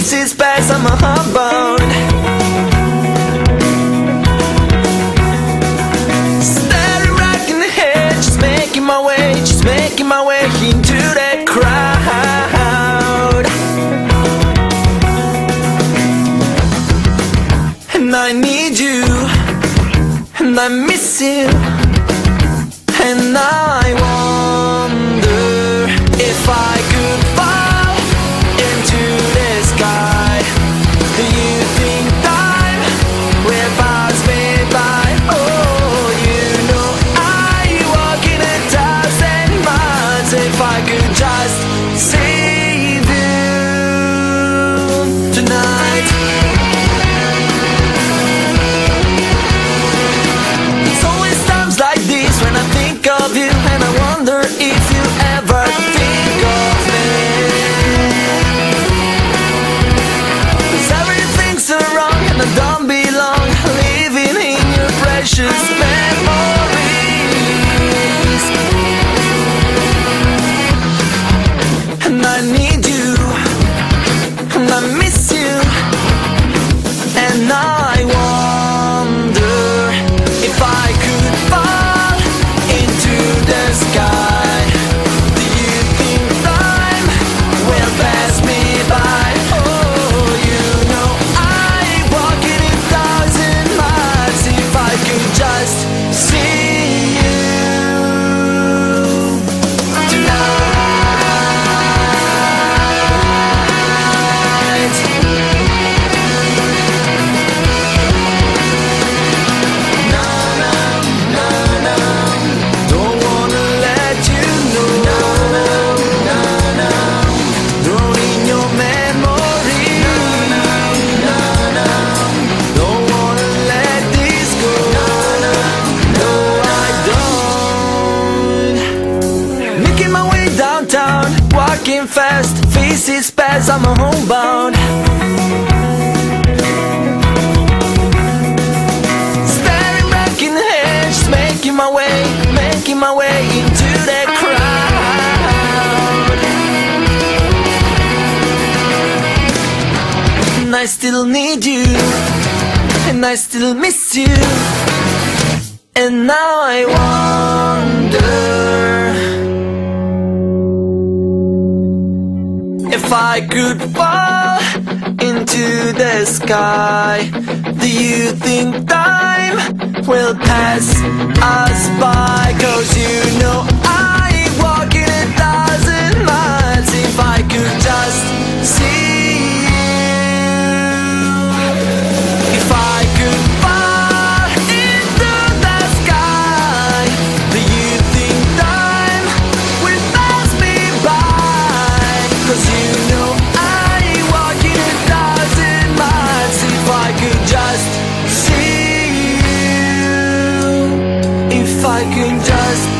faces pass on my heartbound Steady rock in the head, just making my way, just making my way into that crowd. And I need you, and I miss you, and I up walking fast, faces past, I'm a homebound. Staring back in the hedge, making my way, making my way into that crowd. And I still need you, and I still miss you, and now I want. If I could fall into the sky, do you think time will pass us? I can just